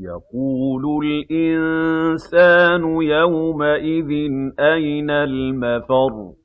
يَقُولُ الْإِنسَانُ يَوْمَئِذٍ أَيْنَ الْمَفَرُّ